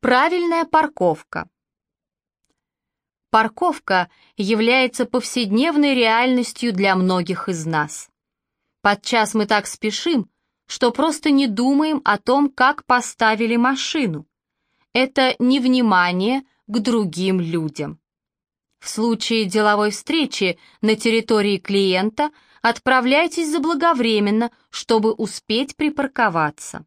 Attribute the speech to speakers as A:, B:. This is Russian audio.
A: Правильная парковка. Парковка является повседневной реальностью для многих из нас. Подчас мы так спешим, что просто не думаем о том, как поставили машину. Это невнимание к другим людям. В случае деловой встречи на территории клиента отправляйтесь заблаговременно, чтобы успеть припарковаться.